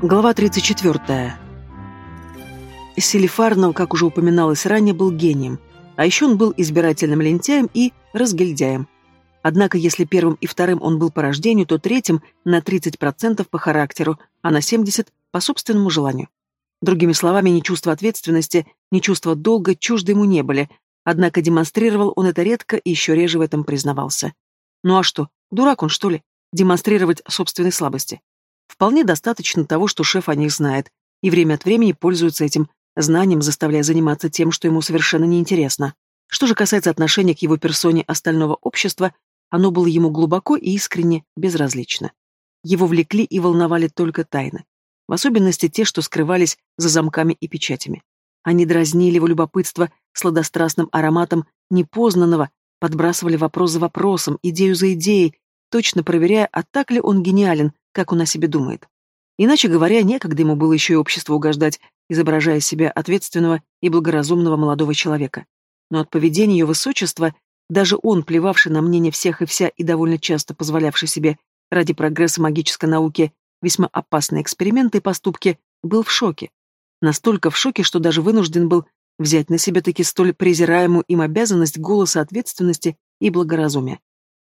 Глава 34. Селифарнов, как уже упоминалось ранее, был гением, а еще он был избирательным лентяем и разгильдяем. Однако, если первым и вторым он был по рождению, то третьим на 30% по характеру, а на 70% по собственному желанию. Другими словами, ни чувство ответственности, ни чувство долга чужды ему не были, однако демонстрировал он это редко и еще реже в этом признавался. Ну а что, дурак он, что ли, демонстрировать собственные слабости? Вполне достаточно того, что шеф о них знает, и время от времени пользуется этим знанием, заставляя заниматься тем, что ему совершенно неинтересно. Что же касается отношения к его персоне остального общества, оно было ему глубоко и искренне безразлично. Его влекли и волновали только тайны, в особенности те, что скрывались за замками и печатями. Они дразнили его любопытство сладострастным ароматом непознанного, подбрасывали вопрос за вопросом, идею за идеей, точно проверяя, а так ли он гениален, как он о себе думает. Иначе говоря, некогда ему было еще и общество угождать, изображая себя ответственного и благоразумного молодого человека. Но от поведения ее высочества, даже он, плевавший на мнение всех и вся и довольно часто позволявший себе ради прогресса магической науки весьма опасные эксперименты и поступки, был в шоке. Настолько в шоке, что даже вынужден был взять на себя таки столь презираемую им обязанность голоса ответственности и благоразумия.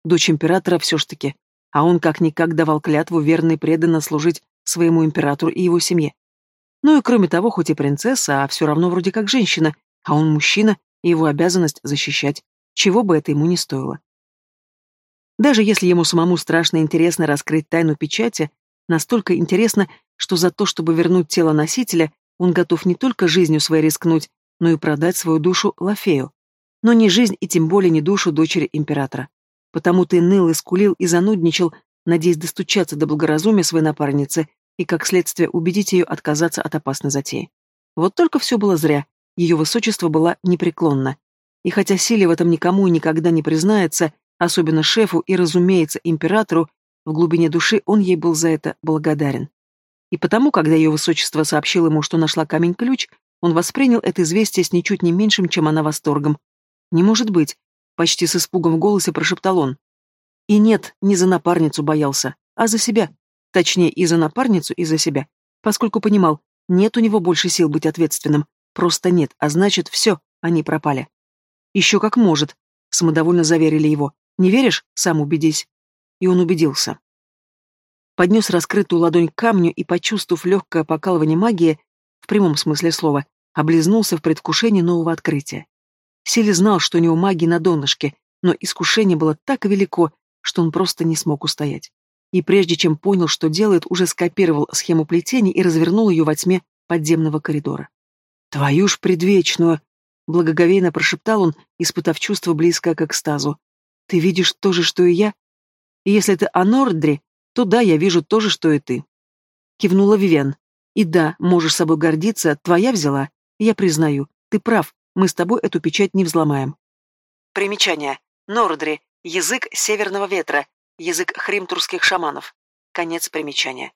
Дочь императора все ж таки а он как-никак давал клятву верно и преданно служить своему императору и его семье. Ну и кроме того, хоть и принцесса, а все равно вроде как женщина, а он мужчина, и его обязанность защищать, чего бы это ему не стоило. Даже если ему самому страшно интересно раскрыть тайну печати, настолько интересно, что за то, чтобы вернуть тело носителя, он готов не только жизнью своей рискнуть, но и продать свою душу Лафею. Но не жизнь и тем более не душу дочери императора. Потому ты ныл и скулил и занудничал, надеясь достучаться до благоразумия своей напарницы и, как следствие, убедить ее отказаться от опасной затеи. Вот только все было зря, ее высочество была непреклонна. И хотя Силе в этом никому и никогда не признается, особенно шефу и, разумеется, императору, в глубине души он ей был за это благодарен. И потому, когда ее высочество сообщил ему, что нашла камень-ключ, он воспринял это известие с ничуть не меньшим, чем она восторгом. Не может быть, Почти с испугом в голосе прошептал он. И нет, не за напарницу боялся, а за себя. Точнее, и за напарницу, и за себя. Поскольку понимал, нет у него больше сил быть ответственным. Просто нет, а значит, все, они пропали. Еще как может, самодовольно заверили его. Не веришь? Сам убедись. И он убедился. Поднес раскрытую ладонь к камню и, почувствовав легкое покалывание магии, в прямом смысле слова, облизнулся в предвкушении нового открытия. Сели знал, что у него магия на донышке, но искушение было так велико, что он просто не смог устоять. И прежде чем понял, что делает, уже скопировал схему плетения и развернул ее во тьме подземного коридора. «Твою ж предвечную!» — благоговейно прошептал он, испытав чувство близкое к экстазу. «Ты видишь то же, что и я? И если ты о Нордре, то да, я вижу то же, что и ты». Кивнула Вивен. «И да, можешь собой гордиться, твоя взяла. Я признаю, ты прав, мы с тобой эту печать не взломаем. Примечание. Нордри. Язык северного ветра. Язык хримтурских шаманов. Конец примечания.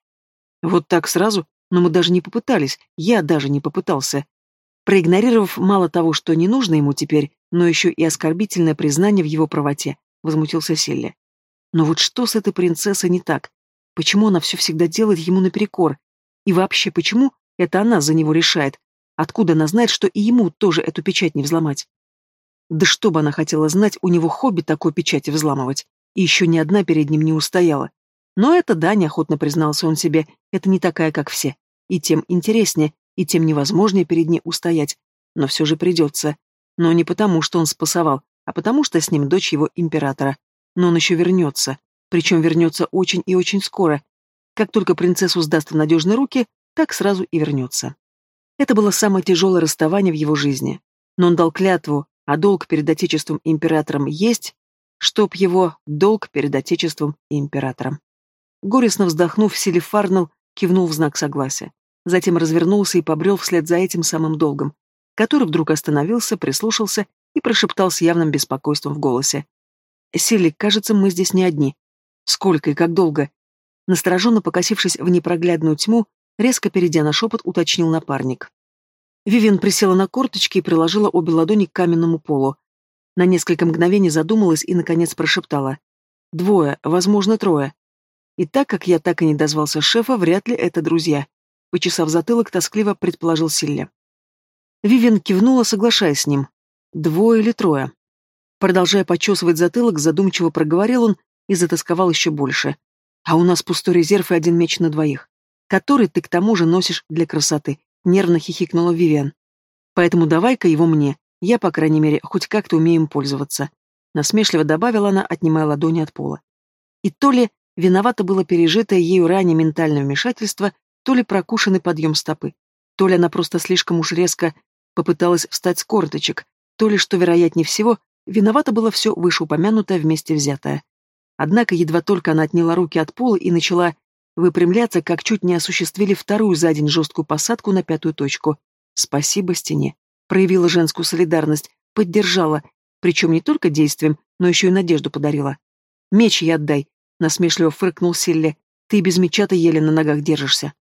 Вот так сразу? Но мы даже не попытались. Я даже не попытался. Проигнорировав мало того, что не нужно ему теперь, но еще и оскорбительное признание в его правоте, возмутился Селли. Но вот что с этой принцессой не так? Почему она все всегда делает ему наперекор? И вообще, почему это она за него решает, Откуда она знает, что и ему тоже эту печать не взломать? Да что бы она хотела знать, у него хобби такой печати взламывать. И еще ни одна перед ним не устояла. Но это да, неохотно признался он себе, это не такая, как все. И тем интереснее, и тем невозможнее перед ней устоять. Но все же придется. Но не потому, что он спасовал, а потому, что с ним дочь его императора. Но он еще вернется. Причем вернется очень и очень скоро. Как только принцессу сдаст в надежные руки, так сразу и вернется. Это было самое тяжелое расставание в его жизни. Но он дал клятву, а долг перед Отечеством и императором есть, чтоб его долг перед Отечеством и императором. Горестно вздохнув, Селифарнел кивнул в знак согласия. Затем развернулся и побрел вслед за этим самым долгом, который вдруг остановился, прислушался и прошептал с явным беспокойством в голосе. «Сели, кажется, мы здесь не одни. Сколько и как долго?» Настороженно покосившись в непроглядную тьму, Резко перейдя на шепот, уточнил напарник. Вивен присела на корточки и приложила обе ладони к каменному полу. На несколько мгновений задумалась и, наконец, прошептала. «Двое, возможно, трое. И так как я так и не дозвался шефа, вряд ли это друзья. Почесав затылок, тоскливо предположил Силля. Вивен кивнула, соглашаясь с ним. Двое или трое. Продолжая почесывать затылок, задумчиво проговорил он и затасковал еще больше. А у нас пустой резерв и один меч на двоих. Который ты к тому же носишь для красоты, нервно хихикнула Вивиан. Поэтому давай-ка его мне. Я, по крайней мере, хоть как-то умею им пользоваться. Насмешливо добавила она, отнимая ладони от пола. И то ли виновато было пережитое ею ранее ментальное вмешательство, то ли прокушенный подъем стопы, то ли она просто слишком уж резко попыталась встать с корточек, то ли, что вероятнее всего, виновато было все вышеупомянутое вместе взятое. Однако едва только она отняла руки от пола и начала выпрямляться, как чуть не осуществили вторую за день жесткую посадку на пятую точку. Спасибо стене. Проявила женскую солидарность, поддержала, причем не только действием, но еще и надежду подарила. «Меч я отдай», — насмешливо фыркнул Силле. «Ты без меча-то еле на ногах держишься».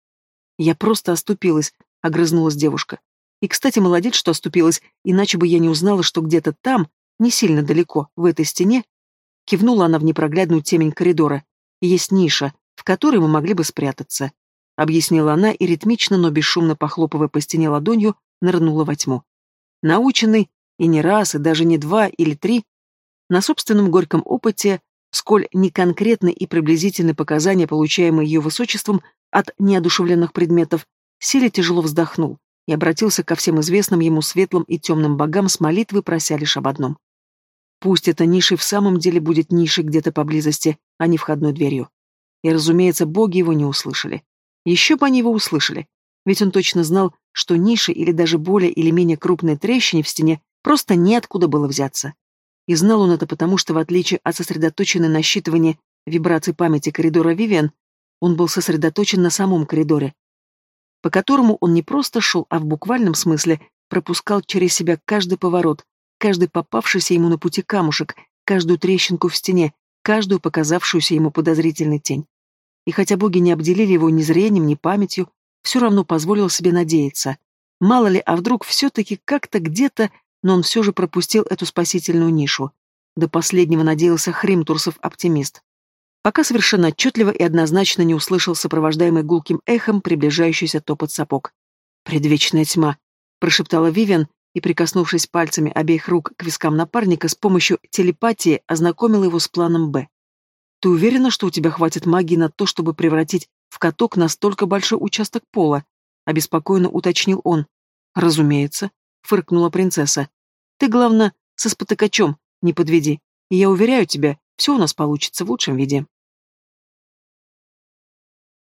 «Я просто оступилась», — огрызнулась девушка. «И, кстати, молодец, что оступилась, иначе бы я не узнала, что где-то там, не сильно далеко, в этой стене...» Кивнула она в непроглядную темень коридора. «Есть ниша, в которой мы могли бы спрятаться», — объяснила она и ритмично, но бесшумно похлопывая по стене ладонью, нырнула во тьму. Наученный, и не раз, и даже не два или три, на собственном горьком опыте, сколь неконкретны и приблизительны показания, получаемые ее высочеством от неодушевленных предметов, Силе тяжело вздохнул и обратился ко всем известным ему светлым и темным богам с молитвой, прося лишь об одном. Пусть эта ниша в самом деле будет нишей где-то поблизости, а не входной дверью. И, разумеется, боги его не услышали. Еще бы они его услышали, ведь он точно знал, что ниши или даже более или менее крупные трещины в стене просто неоткуда было взяться. И знал он это потому, что в отличие от сосредоточенной на считывании вибраций памяти коридора Вивиан, он был сосредоточен на самом коридоре, по которому он не просто шел, а в буквальном смысле пропускал через себя каждый поворот, каждый попавшийся ему на пути камушек, каждую трещинку в стене, каждую показавшуюся ему подозрительной тень. И хотя боги не обделили его ни зрением, ни памятью, все равно позволил себе надеяться. Мало ли, а вдруг все-таки как-то где-то, но он все же пропустил эту спасительную нишу. До последнего надеялся Хримтурсов оптимист. Пока совершенно отчетливо и однозначно не услышал сопровождаемый гулким эхом приближающийся топот сапог. «Предвечная тьма», — прошептала Вивиан, и, прикоснувшись пальцами обеих рук к вискам напарника, с помощью телепатии ознакомила его с планом «Б». «Ты уверена, что у тебя хватит магии на то, чтобы превратить в каток настолько большой участок пола?» — обеспокоенно уточнил он. «Разумеется», — фыркнула принцесса. «Ты, главное, со спотыкачом не подведи, и я уверяю тебя, все у нас получится в лучшем виде».